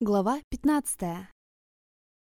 Глава 15.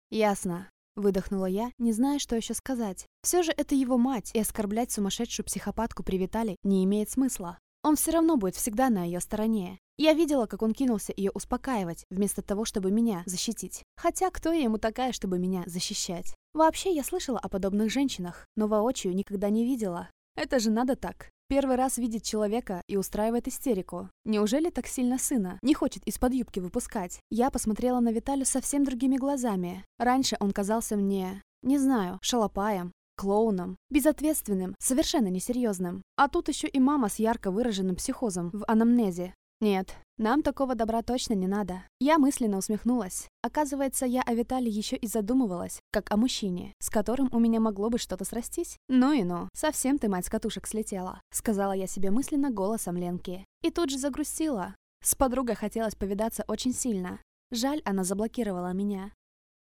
Ясно. Выдохнула я, не зная, что еще сказать. Все же это его мать, и оскорблять сумасшедшую психопатку при Витале не имеет смысла. Он все равно будет всегда на ее стороне. Я видела, как он кинулся ее успокаивать, вместо того, чтобы меня защитить. Хотя кто я ему такая, чтобы меня защищать? Вообще, я слышала о подобных женщинах, но воочию никогда не видела. Это же надо так. Первый раз видит человека и устраивает истерику. Неужели так сильно сына не хочет из-под юбки выпускать? Я посмотрела на Виталю совсем другими глазами. Раньше он казался мне, не знаю, шалопаем, клоуном, безответственным, совершенно несерьезным. А тут еще и мама с ярко выраженным психозом в анамнезе. Нет, нам такого добра точно не надо. Я мысленно усмехнулась. Оказывается, я о Витале еще и задумывалась, как о мужчине, с которым у меня могло бы что-то срастись. Ну и ну, совсем ты, мать, с катушек слетела. Сказала я себе мысленно голосом Ленки. И тут же загрустила. С подругой хотелось повидаться очень сильно. Жаль, она заблокировала меня.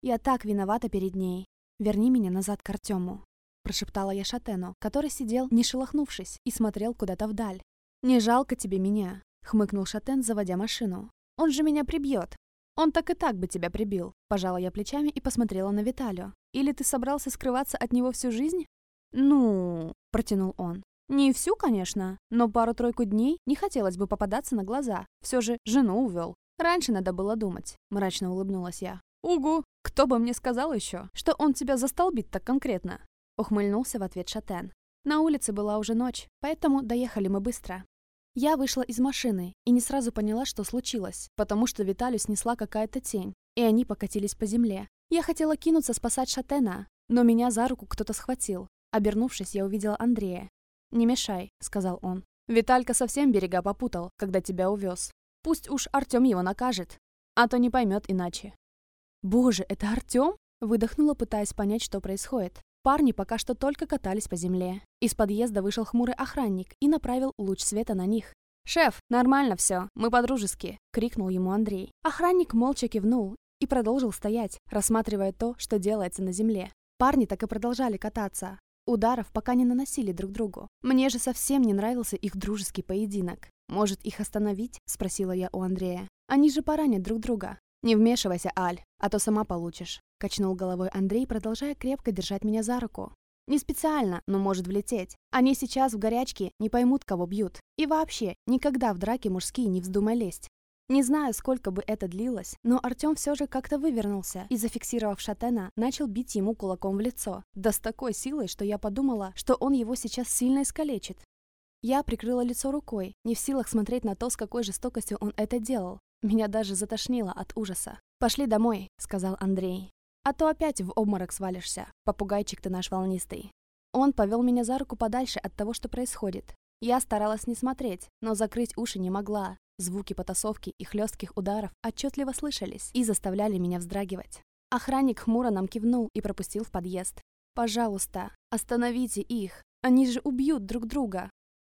Я так виновата перед ней. Верни меня назад к Артему. Прошептала я Шатену, который сидел, не шелохнувшись, и смотрел куда-то вдаль. «Не жалко тебе меня хмыкнул Шатен, заводя машину. «Он же меня прибьет!» «Он так и так бы тебя прибил», – пожала я плечами и посмотрела на Виталию. «Или ты собрался скрываться от него всю жизнь?» «Ну...» – протянул он. «Не всю, конечно, но пару-тройку дней не хотелось бы попадаться на глаза. Все же жену увел. Раньше надо было думать», – мрачно улыбнулась я. «Угу! Кто бы мне сказал еще, что он тебя застолбит так конкретно?» Ухмыльнулся в ответ Шатен. На улице была уже ночь, поэтому доехали мы быстро. Я вышла из машины и не сразу поняла, что случилось, потому что Виталю снесла какая-то тень, и они покатились по земле. Я хотела кинуться спасать Шатена, но меня за руку кто-то схватил. Обернувшись, я увидела Андрея. «Не мешай», — сказал он. «Виталька совсем берега попутал, когда тебя увез. Пусть уж Артем его накажет, а то не поймет иначе». «Боже, это Артем?» — выдохнула, пытаясь понять, что происходит. Парни пока что только катались по земле. Из подъезда вышел хмурый охранник и направил луч света на них. «Шеф, нормально все, мы по-дружески!» — крикнул ему Андрей. Охранник молча кивнул и продолжил стоять, рассматривая то, что делается на земле. Парни так и продолжали кататься. Ударов пока не наносили друг другу. Мне же совсем не нравился их дружеский поединок. «Может, их остановить?» — спросила я у Андрея. «Они же поранят друг друга». «Не вмешивайся, Аль, а то сама получишь», — качнул головой Андрей, продолжая крепко держать меня за руку. «Не специально, но может влететь. Они сейчас в горячке не поймут, кого бьют. И вообще, никогда в драке мужские не вздумай лезть. Не знаю, сколько бы это длилось, но Артем все же как-то вывернулся и, зафиксировав Шатена, начал бить ему кулаком в лицо. Да с такой силой, что я подумала, что он его сейчас сильно искалечит. Я прикрыла лицо рукой, не в силах смотреть на то, с какой жестокостью он это делал. Меня даже затошнило от ужаса. «Пошли домой», — сказал Андрей. «А то опять в обморок свалишься, попугайчик ты наш волнистый». Он повел меня за руку подальше от того, что происходит. Я старалась не смотреть, но закрыть уши не могла. Звуки потасовки и хлестких ударов отчетливо слышались и заставляли меня вздрагивать. Охранник хмуро нам кивнул и пропустил в подъезд. «Пожалуйста, остановите их. Они же убьют друг друга».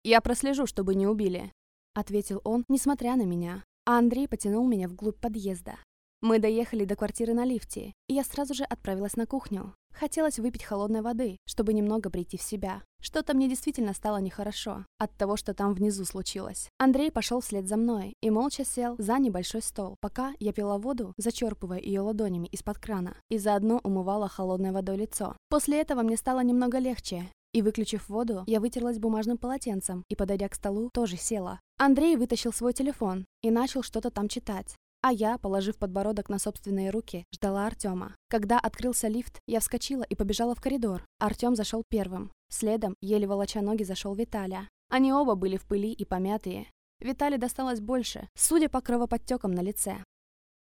«Я прослежу, чтобы не убили», — ответил он, несмотря на меня а Андрей потянул меня вглубь подъезда. Мы доехали до квартиры на лифте, и я сразу же отправилась на кухню. Хотелось выпить холодной воды, чтобы немного прийти в себя. Что-то мне действительно стало нехорошо от того, что там внизу случилось. Андрей пошел вслед за мной и молча сел за небольшой стол, пока я пила воду, зачерпывая ее ладонями из-под крана, и заодно умывала холодной водой лицо. После этого мне стало немного легче, и, выключив воду, я вытерлась бумажным полотенцем и, подойдя к столу, тоже села. Андрей вытащил свой телефон и начал что-то там читать. А я, положив подбородок на собственные руки, ждала Артема. Когда открылся лифт, я вскочила и побежала в коридор. Артем зашел первым. Следом, еле волоча ноги, зашел Виталя. Они оба были в пыли и помятые. Витале досталось больше, судя по кровоподтекам на лице.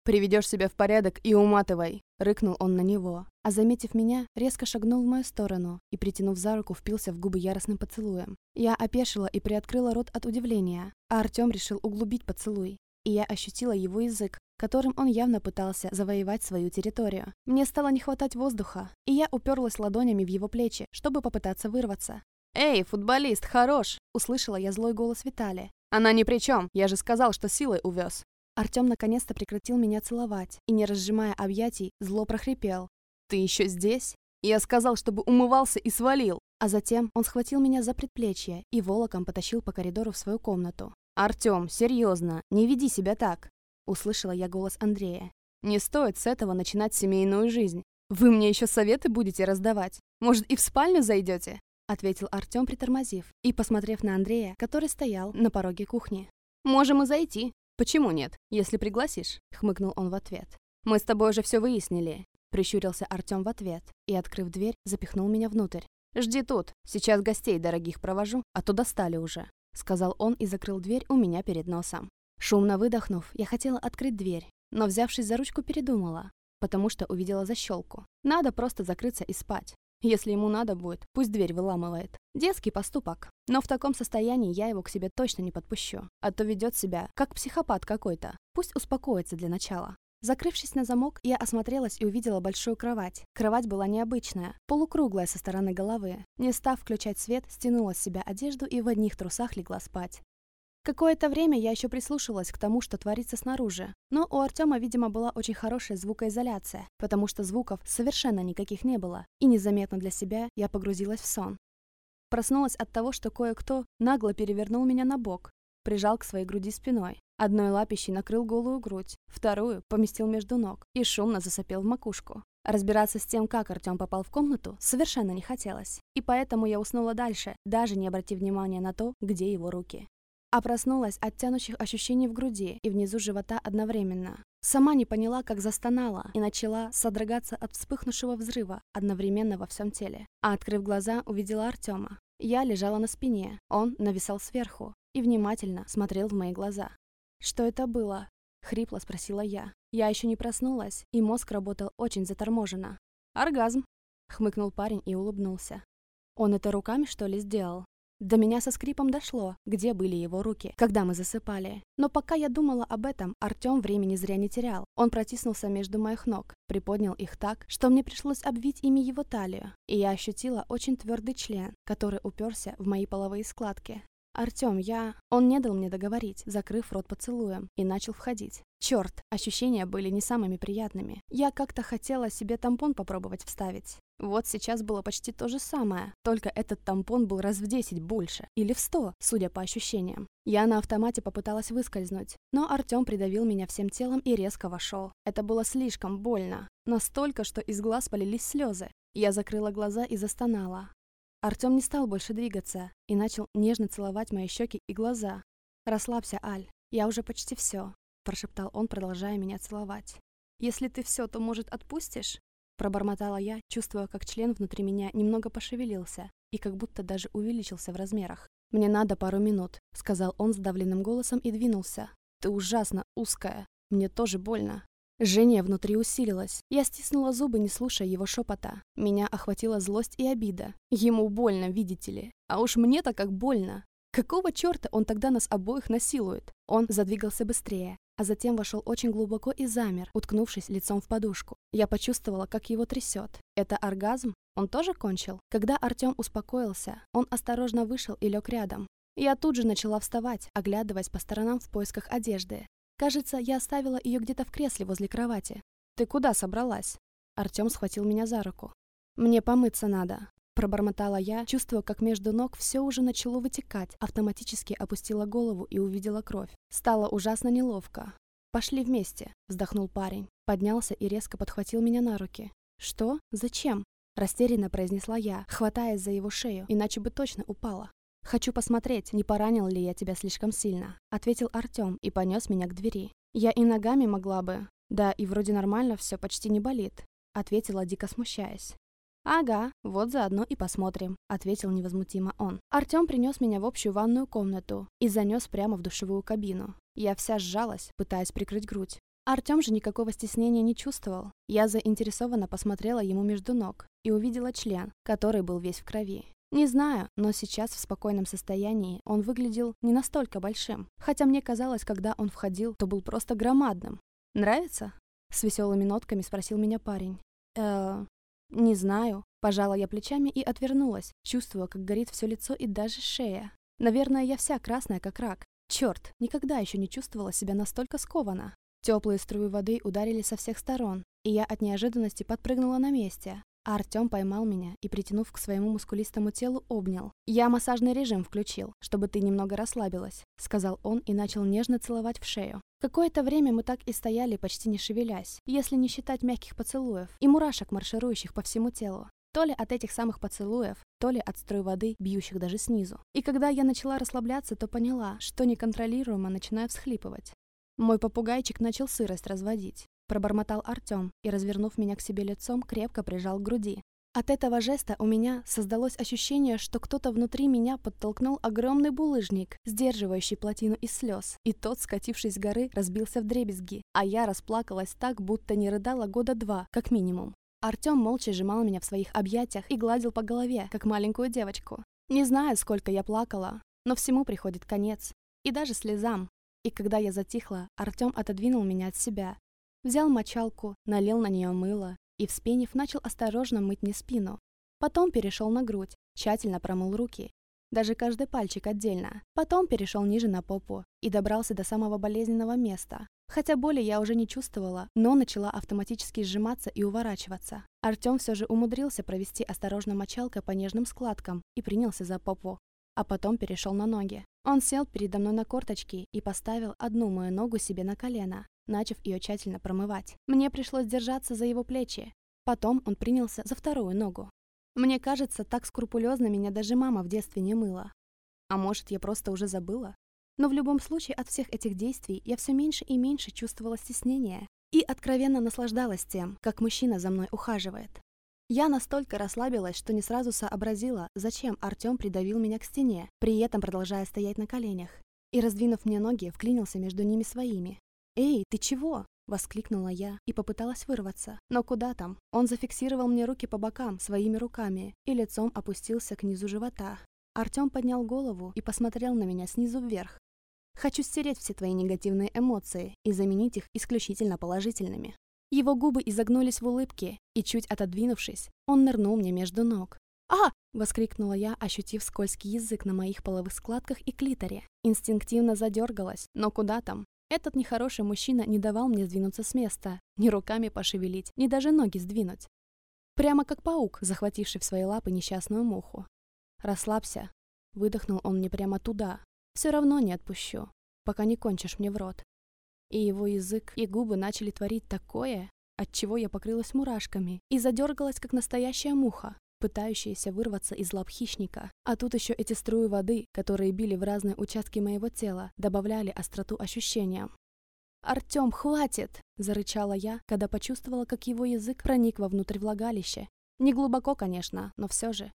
«Приведешь себя в порядок и уматывай!» — рыкнул он на него. А заметив меня, резко шагнул в мою сторону и, притянув за руку, впился в губы яростным поцелуем. Я опешила и приоткрыла рот от удивления, а Артем решил углубить поцелуй. И я ощутила его язык, которым он явно пытался завоевать свою территорию. Мне стало не хватать воздуха, и я уперлась ладонями в его плечи, чтобы попытаться вырваться. «Эй, футболист, хорош!» — услышала я злой голос Витали. «Она ни при чем, я же сказал, что силой увез!» Артем наконец-то прекратил меня целовать и, не разжимая объятий, зло прохрипел. «Ты еще здесь? Я сказал, чтобы умывался и свалил!» А затем он схватил меня за предплечье и волоком потащил по коридору в свою комнату. «Артем, серьезно, не веди себя так!» Услышала я голос Андрея. Не стоит с этого начинать семейную жизнь. Вы мне еще советы будете раздавать. Может, и в спальню зайдете?» Ответил Артем, притормозив, и посмотрев на Андрея, который стоял на пороге кухни. «Можем и зайти. Почему нет, если пригласишь?» Хмыкнул он в ответ. «Мы с тобой уже все выяснили. Прищурился Артем в ответ и, открыв дверь, запихнул меня внутрь. «Жди тут, сейчас гостей дорогих провожу, а то достали уже», сказал он и закрыл дверь у меня перед носом. Шумно выдохнув, я хотела открыть дверь, но, взявшись за ручку, передумала, потому что увидела защелку. Надо просто закрыться и спать. Если ему надо будет, пусть дверь выламывает. Детский поступок. Но в таком состоянии я его к себе точно не подпущу. А то ведет себя, как психопат какой-то. Пусть успокоится для начала. Закрывшись на замок, я осмотрелась и увидела большую кровать. Кровать была необычная, полукруглая со стороны головы. Не став включать свет, стянула с себя одежду и в одних трусах легла спать. Какое-то время я еще прислушивалась к тому, что творится снаружи. Но у Артема, видимо, была очень хорошая звукоизоляция, потому что звуков совершенно никаких не было. И незаметно для себя я погрузилась в сон. Проснулась от того, что кое-кто нагло перевернул меня на бок, прижал к своей груди спиной. Одной лапищей накрыл голую грудь, вторую поместил между ног и шумно засопел в макушку. Разбираться с тем, как Артем попал в комнату, совершенно не хотелось. И поэтому я уснула дальше, даже не обратив внимания на то, где его руки. А проснулась от тянущих ощущений в груди и внизу живота одновременно. Сама не поняла, как застонала, и начала содрогаться от вспыхнувшего взрыва одновременно во всем теле. А открыв глаза, увидела Артема. Я лежала на спине, он нависал сверху и внимательно смотрел в мои глаза. «Что это было?» — хрипло спросила я. Я еще не проснулась, и мозг работал очень заторможенно. «Оргазм!» — хмыкнул парень и улыбнулся. Он это руками, что ли, сделал? До меня со скрипом дошло, где были его руки, когда мы засыпали. Но пока я думала об этом, Артем времени зря не терял. Он протиснулся между моих ног, приподнял их так, что мне пришлось обвить ими его талию, и я ощутила очень твердый член, который уперся в мои половые складки. «Артем, я...» Он не дал мне договорить, закрыв рот поцелуем, и начал входить. Черт, ощущения были не самыми приятными. Я как-то хотела себе тампон попробовать вставить. Вот сейчас было почти то же самое, только этот тампон был раз в 10 больше, или в 100, судя по ощущениям. Я на автомате попыталась выскользнуть, но Артем придавил меня всем телом и резко вошел. Это было слишком больно, настолько, что из глаз полились слезы. Я закрыла глаза и застонала. Артем не стал больше двигаться и начал нежно целовать мои щеки и глаза. «Расслабься, Аль, я уже почти все», – прошептал он, продолжая меня целовать. «Если ты все, то, может, отпустишь?» Пробормотала я, чувствуя, как член внутри меня немного пошевелился и как будто даже увеличился в размерах. «Мне надо пару минут», — сказал он сдавленным голосом и двинулся. «Ты ужасно узкая. Мне тоже больно». Жжение внутри усилилось. Я стиснула зубы, не слушая его шепота. Меня охватила злость и обида. Ему больно, видите ли. А уж мне-то как больно. Какого черта он тогда нас обоих насилует? Он задвигался быстрее, а затем вошел очень глубоко и замер, уткнувшись лицом в подушку. Я почувствовала, как его трясет. Это оргазм? Он тоже кончил? Когда Артем успокоился, он осторожно вышел и лег рядом. Я тут же начала вставать, оглядываясь по сторонам в поисках одежды. Кажется, я оставила ее где-то в кресле возле кровати. «Ты куда собралась?» Артем схватил меня за руку. «Мне помыться надо», – пробормотала я, чувствуя, как между ног все уже начало вытекать, автоматически опустила голову и увидела кровь. Стало ужасно неловко. «Пошли вместе», – вздохнул парень. Поднялся и резко подхватил меня на руки. «Что? Зачем?» – растерянно произнесла я, хватаясь за его шею, иначе бы точно упала. «Хочу посмотреть, не поранил ли я тебя слишком сильно», — ответил Артем и понес меня к двери. «Я и ногами могла бы. Да, и вроде нормально все, почти не болит», — ответила, дико смущаясь. «Ага, вот заодно и посмотрим», — ответил невозмутимо он. Артем принес меня в общую ванную комнату и занес прямо в душевую кабину. Я вся сжалась, пытаясь прикрыть грудь. Артем же никакого стеснения не чувствовал. Я заинтересованно посмотрела ему между ног и увидела член, который был весь в крови. Не знаю, но сейчас в спокойном состоянии он выглядел не настолько большим. Хотя мне казалось, когда он входил, то был просто громадным. «Нравится?» С веселыми нотками спросил меня парень. э не знаю». Пожала я плечами и отвернулась, чувствуя, как горит все лицо и даже шея. Наверное, я вся красная, как рак. Черт, никогда еще не чувствовала себя настолько скована. Теплые струи воды ударили со всех сторон, и я от неожиданности подпрыгнула на месте, а Артем поймал меня и, притянув к своему мускулистому телу, обнял. «Я массажный режим включил, чтобы ты немного расслабилась», — сказал он и начал нежно целовать в шею. Какое-то время мы так и стояли, почти не шевелясь, если не считать мягких поцелуев и мурашек, марширующих по всему телу. То ли от этих самых поцелуев, то ли от строй воды, бьющих даже снизу. И когда я начала расслабляться, то поняла, что неконтролируемо начинаю всхлипывать. Мой попугайчик начал сырость разводить. Пробормотал Артем и, развернув меня к себе лицом, крепко прижал к груди. От этого жеста у меня создалось ощущение, что кто-то внутри меня подтолкнул огромный булыжник, сдерживающий плотину из слез, и тот, скатившись с горы, разбился в дребезги, а я расплакалась так, будто не рыдала года два, как минимум. Артем молча сжимал меня в своих объятиях и гладил по голове, как маленькую девочку. Не знаю, сколько я плакала, но всему приходит конец. И даже слезам. И когда я затихла, Артем отодвинул меня от себя. Взял мочалку, налил на нее мыло и, вспенив, начал осторожно мыть мне спину. Потом перешел на грудь, тщательно промыл руки, даже каждый пальчик отдельно. Потом перешел ниже на попу и добрался до самого болезненного места. Хотя боли я уже не чувствовала, но начала автоматически сжиматься и уворачиваться. Артем все же умудрился провести осторожно мочалкой по нежным складкам и принялся за попу. А потом перешел на ноги. Он сел передо мной на корточки и поставил одну мою ногу себе на колено, начав ее тщательно промывать. Мне пришлось держаться за его плечи. Потом он принялся за вторую ногу. Мне кажется, так скрупулезно меня даже мама в детстве не мыла. А может, я просто уже забыла? Но в любом случае от всех этих действий я все меньше и меньше чувствовала стеснение и откровенно наслаждалась тем, как мужчина за мной ухаживает. Я настолько расслабилась, что не сразу сообразила, зачем Артем придавил меня к стене, при этом продолжая стоять на коленях, и, раздвинув мне ноги, вклинился между ними своими. «Эй, ты чего?» — воскликнула я и попыталась вырваться. Но куда там? Он зафиксировал мне руки по бокам своими руками и лицом опустился к низу живота. Артем поднял голову и посмотрел на меня снизу вверх. «Хочу стереть все твои негативные эмоции и заменить их исключительно положительными». Его губы изогнулись в улыбке, и чуть отодвинувшись, он нырнул мне между ног. «А!» — воскликнула я, ощутив скользкий язык на моих половых складках и клиторе. Инстинктивно задергалась, но куда там? Этот нехороший мужчина не давал мне сдвинуться с места, ни руками пошевелить, ни даже ноги сдвинуть. Прямо как паук, захвативший в свои лапы несчастную муху. «Расслабься», — выдохнул он мне прямо туда. «Все равно не отпущу, пока не кончишь мне в рот». И его язык и губы начали творить такое, от чего я покрылась мурашками и задергалась, как настоящая муха пытающаяся вырваться из лап хищника. А тут еще эти струи воды, которые били в разные участки моего тела, добавляли остроту ощущениям. «Артем, хватит!» – зарычала я, когда почувствовала, как его язык проник вовнутрь влагалища. Не глубоко, конечно, но все же.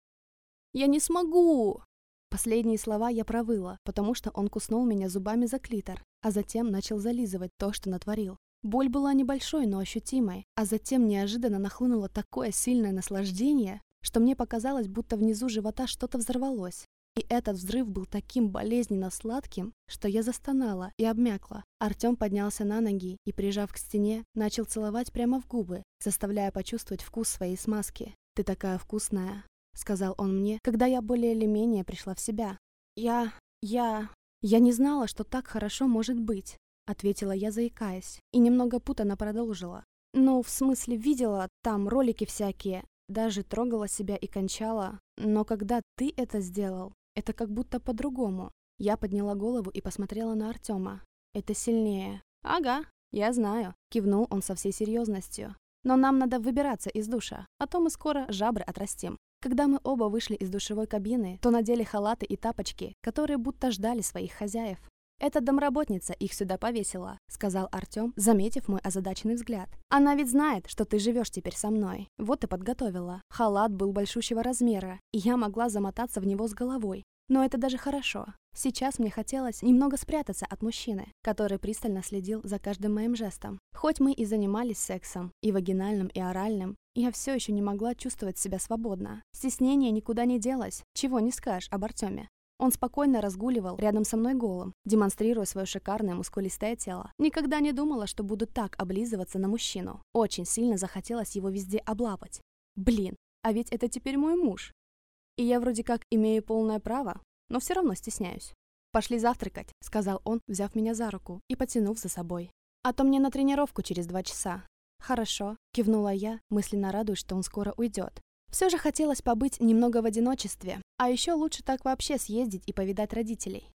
«Я не смогу!» Последние слова я провыла, потому что он куснул меня зубами за клитор, а затем начал зализывать то, что натворил. Боль была небольшой, но ощутимой, а затем неожиданно нахлынуло такое сильное наслаждение, что мне показалось, будто внизу живота что-то взорвалось. И этот взрыв был таким болезненно сладким, что я застонала и обмякла. Артем поднялся на ноги и, прижав к стене, начал целовать прямо в губы, заставляя почувствовать вкус своей смазки. «Ты такая вкусная», — сказал он мне, когда я более или менее пришла в себя. «Я... я... я не знала, что так хорошо может быть», — ответила я, заикаясь, и немного путано продолжила. «Ну, в смысле, видела там ролики всякие, даже трогала себя и кончала, но когда ты это сделал, это как будто по-другому. Я подняла голову и посмотрела на Артема. Это сильнее. Ага, я знаю, кивнул он со всей серьезностью. Но нам надо выбираться из душа, а то мы скоро жабры отрастим. Когда мы оба вышли из душевой кабины, то надели халаты и тапочки, которые будто ждали своих хозяев. «Это домработница их сюда повесила», — сказал Артем, заметив мой озадаченный взгляд. «Она ведь знает, что ты живешь теперь со мной. Вот и подготовила. Халат был большущего размера, и я могла замотаться в него с головой. Но это даже хорошо. Сейчас мне хотелось немного спрятаться от мужчины, который пристально следил за каждым моим жестом. Хоть мы и занимались сексом, и вагинальным, и оральным, я все еще не могла чувствовать себя свободно. Стеснение никуда не делось, чего не скажешь об Артеме. Он спокойно разгуливал рядом со мной голым, демонстрируя свое шикарное мускулистое тело. Никогда не думала, что буду так облизываться на мужчину. Очень сильно захотелось его везде облапать. Блин, а ведь это теперь мой муж. И я вроде как имею полное право, но все равно стесняюсь. «Пошли завтракать», — сказал он, взяв меня за руку и потянув за собой. «А то мне на тренировку через два часа». «Хорошо», — кивнула я, мысленно радуясь, что он скоро уйдет. Все же хотелось побыть немного в одиночестве, а еще лучше так вообще съездить и повидать родителей.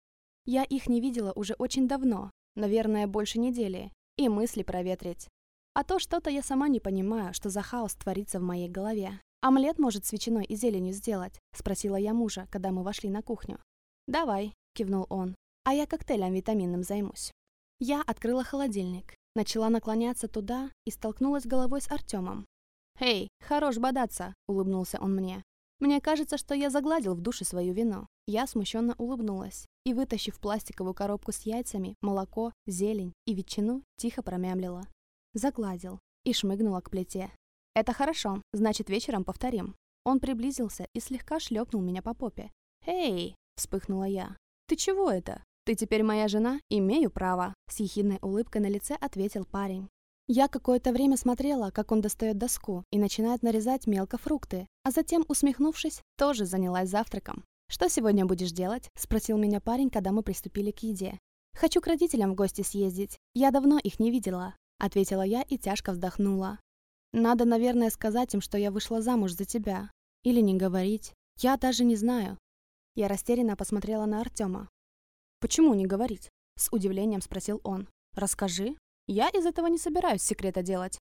Я их не видела уже очень давно, наверное, больше недели, и мысли проветрить. А то что-то я сама не понимаю, что за хаос творится в моей голове. «Омлет может с ветчиной и зеленью сделать?» — спросила я мужа, когда мы вошли на кухню. «Давай», — кивнул он, — «а я коктейлем витаминным займусь». Я открыла холодильник, начала наклоняться туда и столкнулась головой с Артемом. «Эй, хорош бодаться!» — улыбнулся он мне. Мне кажется, что я загладил в душе свою вину. Я смущенно улыбнулась и, вытащив пластиковую коробку с яйцами, молоко, зелень и ветчину, тихо промямлила. Загладил и шмыгнула к плите. «Это хорошо, значит, вечером повторим». Он приблизился и слегка шлепнул меня по попе. «Эй!» — вспыхнула я. «Ты чего это? Ты теперь моя жена? Имею право!» С ехидной улыбкой на лице ответил парень. Я какое-то время смотрела, как он достает доску и начинает нарезать мелко фрукты, а затем, усмехнувшись, тоже занялась завтраком. «Что сегодня будешь делать?» — спросил меня парень, когда мы приступили к еде. «Хочу к родителям в гости съездить. Я давно их не видела», — ответила я и тяжко вздохнула. Надо, наверное, сказать им, что я вышла замуж за тебя. Или не говорить. Я даже не знаю. Я растерянно посмотрела на Артема. «Почему не говорить?» С удивлением спросил он. «Расскажи. Я из этого не собираюсь секрета делать».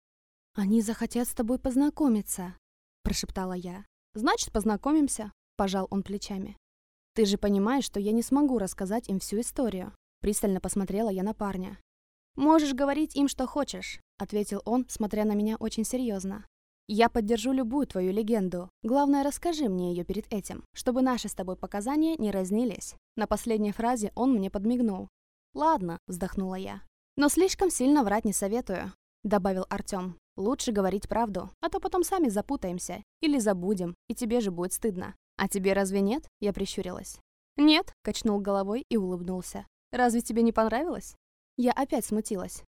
«Они захотят с тобой познакомиться», прошептала я. «Значит, познакомимся», пожал он плечами. «Ты же понимаешь, что я не смогу рассказать им всю историю». Пристально посмотрела я на парня. «Можешь говорить им, что хочешь», — ответил он, смотря на меня очень серьезно. «Я поддержу любую твою легенду. Главное, расскажи мне ее перед этим, чтобы наши с тобой показания не разнились». На последней фразе он мне подмигнул. «Ладно», — вздохнула я. «Но слишком сильно врать не советую», — добавил Артем. «Лучше говорить правду, а то потом сами запутаемся. Или забудем, и тебе же будет стыдно». «А тебе разве нет?» — я прищурилась. «Нет», — качнул головой и улыбнулся. «Разве тебе не понравилось?» Я опять смутилась.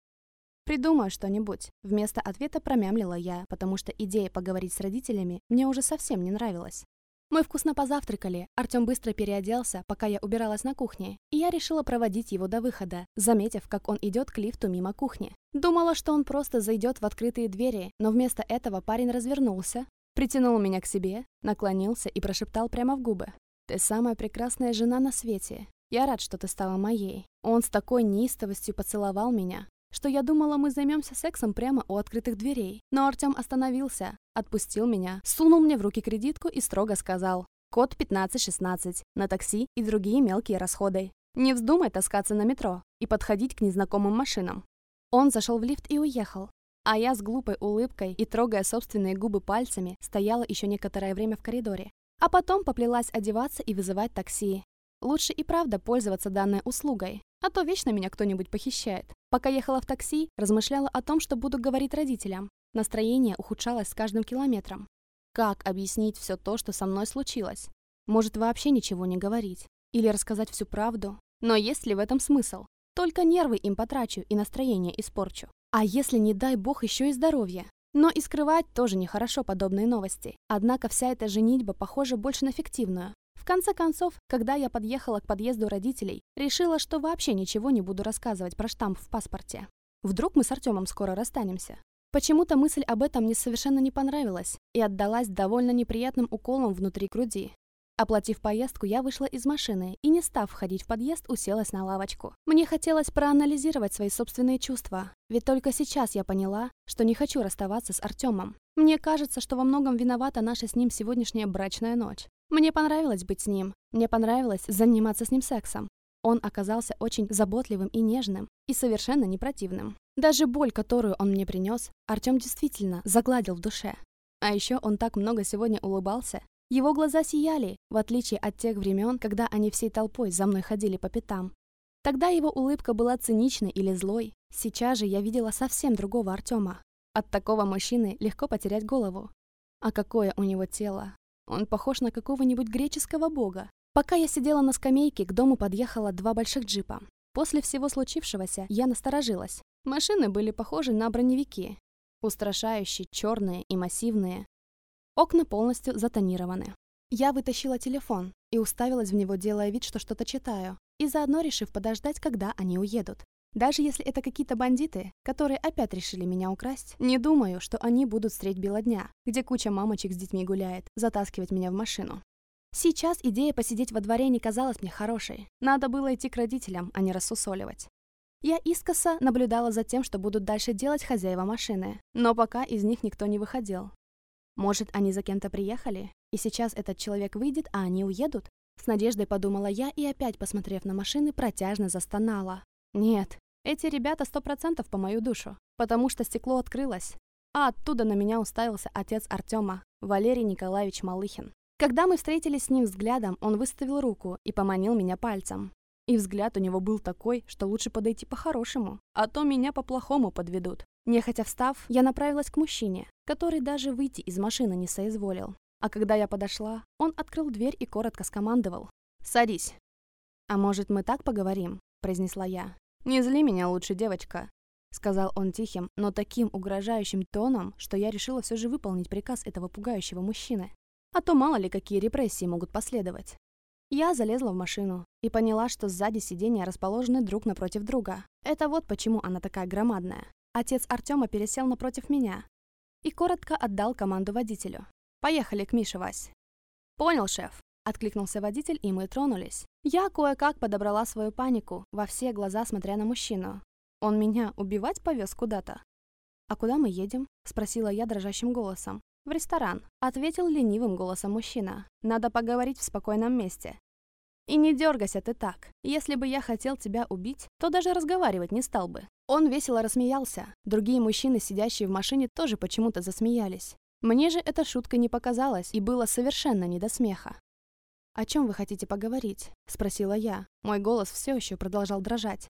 «Придумаю что-нибудь», — вместо ответа промямлила я, потому что идея поговорить с родителями мне уже совсем не нравилась. Мы вкусно позавтракали, Артем быстро переоделся, пока я убиралась на кухне, и я решила проводить его до выхода, заметив, как он идет к лифту мимо кухни. Думала, что он просто зайдет в открытые двери, но вместо этого парень развернулся, притянул меня к себе, наклонился и прошептал прямо в губы. «Ты самая прекрасная жена на свете. Я рад, что ты стала моей. Он с такой неистовостью поцеловал меня, что я думала, мы займемся сексом прямо у открытых дверей. Но Артем остановился, отпустил меня, сунул мне в руки кредитку и строго сказал «Код 1516 на такси и другие мелкие расходы. Не вздумай таскаться на метро и подходить к незнакомым машинам». Он зашел в лифт и уехал. А я с глупой улыбкой и трогая собственные губы пальцами стояла еще некоторое время в коридоре. А потом поплелась одеваться и вызывать такси. Лучше и правда пользоваться данной услугой, а то вечно меня кто-нибудь похищает. Пока ехала в такси, размышляла о том, что буду говорить родителям. Настроение ухудшалось с каждым километром. Как объяснить все то, что со мной случилось? Может, вообще ничего не говорить? Или рассказать всю правду? Но есть ли в этом смысл? Только нервы им потрачу и настроение испорчу. А если, не дай бог, еще и здоровье? Но и скрывать тоже нехорошо подобные новости. Однако вся эта женитьба похожа больше на фиктивную. В конце концов, когда я подъехала к подъезду родителей, решила, что вообще ничего не буду рассказывать про штамп в паспорте. Вдруг мы с Артемом скоро расстанемся. Почему-то мысль об этом мне совершенно не понравилась и отдалась довольно неприятным уколом внутри груди. Оплатив поездку, я вышла из машины и, не став входить в подъезд, уселась на лавочку. Мне хотелось проанализировать свои собственные чувства, ведь только сейчас я поняла, что не хочу расставаться с Артемом. Мне кажется, что во многом виновата наша с ним сегодняшняя брачная ночь. Мне понравилось быть с ним. Мне понравилось заниматься с ним сексом. Он оказался очень заботливым и нежным, и совершенно не противным. Даже боль, которую он мне принес, Артем действительно загладил в душе. А еще он так много сегодня улыбался. Его глаза сияли, в отличие от тех времен, когда они всей толпой за мной ходили по пятам. Тогда его улыбка была циничной или злой. Сейчас же я видела совсем другого Артема. От такого мужчины легко потерять голову. А какое у него тело, он похож на какого-нибудь греческого бога. Пока я сидела на скамейке, к дому подъехало два больших джипа. После всего случившегося я насторожилась. Машины были похожи на броневики. Устрашающие, черные и массивные. Окна полностью затонированы. Я вытащила телефон и уставилась в него, делая вид, что что-то читаю, и заодно решив подождать, когда они уедут. Даже если это какие-то бандиты, которые опять решили меня украсть, не думаю, что они будут средь бела дня, где куча мамочек с детьми гуляет, затаскивать меня в машину. Сейчас идея посидеть во дворе не казалась мне хорошей. Надо было идти к родителям, а не рассусоливать. Я искоса наблюдала за тем, что будут дальше делать хозяева машины, но пока из них никто не выходил. Может, они за кем-то приехали, и сейчас этот человек выйдет, а они уедут? С надеждой подумала я и опять, посмотрев на машины, протяжно застонала. Нет, эти ребята сто процентов по мою душу, потому что стекло открылось, а оттуда на меня уставился отец Артема, Валерий Николаевич Малыхин. Когда мы встретились с ним взглядом, он выставил руку и поманил меня пальцем. И взгляд у него был такой, что лучше подойти по-хорошему, а то меня по-плохому подведут. Нехотя встав, я направилась к мужчине, который даже выйти из машины не соизволил. А когда я подошла, он открыл дверь и коротко скомандовал. «Садись». «А может, мы так поговорим?» – произнесла я. «Не зли меня лучше, девочка», – сказал он тихим, но таким угрожающим тоном, что я решила все же выполнить приказ этого пугающего мужчины. А то мало ли какие репрессии могут последовать. Я залезла в машину и поняла, что сзади сиденья расположены друг напротив друга. Это вот почему она такая громадная. Отец Артема пересел напротив меня и коротко отдал команду водителю. «Поехали к Мише, Вась». «Понял, шеф», — откликнулся водитель, и мы тронулись. Я кое-как подобрала свою панику, во все глаза смотря на мужчину. Он меня убивать повез куда-то? «А куда мы едем?» — спросила я дрожащим голосом. «В ресторан», — ответил ленивым голосом мужчина. «Надо поговорить в спокойном месте. И не дергайся ты так. Если бы я хотел тебя убить, то даже разговаривать не стал бы». Он весело рассмеялся. Другие мужчины, сидящие в машине, тоже почему-то засмеялись. Мне же эта шутка не показалась и было совершенно не до смеха. «О чем вы хотите поговорить?» – спросила я. Мой голос все еще продолжал дрожать.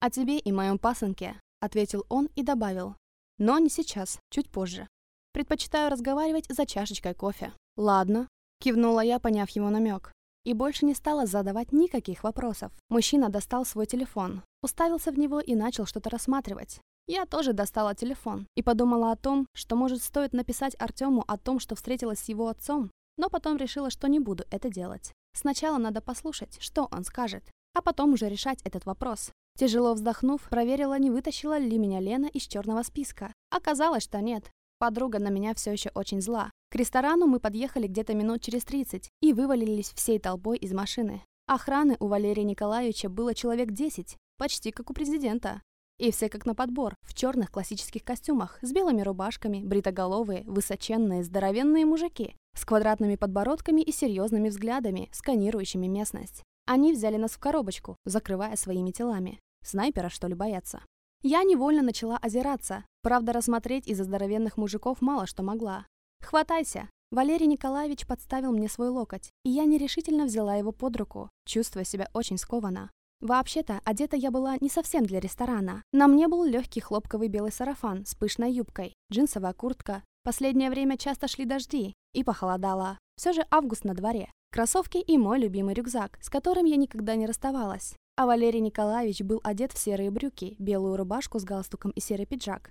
«О тебе и моем пасынке», – ответил он и добавил. «Но не сейчас, чуть позже. Предпочитаю разговаривать за чашечкой кофе». «Ладно», – кивнула я, поняв его намек. И больше не стала задавать никаких вопросов. Мужчина достал свой телефон, уставился в него и начал что-то рассматривать. Я тоже достала телефон и подумала о том, что, может, стоит написать Артему о том, что встретилась с его отцом, но потом решила, что не буду это делать. Сначала надо послушать, что он скажет, а потом уже решать этот вопрос. Тяжело вздохнув, проверила, не вытащила ли меня Лена из черного списка. Оказалось, что нет. Подруга на меня все еще очень зла. К ресторану мы подъехали где-то минут через 30 и вывалились всей толпой из машины. Охраны у Валерия Николаевича было человек 10, почти как у президента. И все как на подбор, в черных классических костюмах, с белыми рубашками, бритоголовые, высоченные, здоровенные мужики, с квадратными подбородками и серьезными взглядами, сканирующими местность. Они взяли нас в коробочку, закрывая своими телами. Снайпера, что ли, боятся? Я невольно начала озираться, правда, рассмотреть из-за здоровенных мужиков мало что могла. «Хватайся!» Валерий Николаевич подставил мне свой локоть, и я нерешительно взяла его под руку, чувствуя себя очень скованно. Вообще-то, одета я была не совсем для ресторана. На мне был легкий хлопковый белый сарафан с пышной юбкой, джинсовая куртка. Последнее время часто шли дожди, и похолодало. Все же август на дворе. Кроссовки и мой любимый рюкзак, с которым я никогда не расставалась. А Валерий Николаевич был одет в серые брюки, белую рубашку с галстуком и серый пиджак.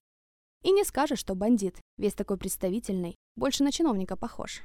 И не скажешь, что бандит, весь такой представительный, больше на чиновника похож.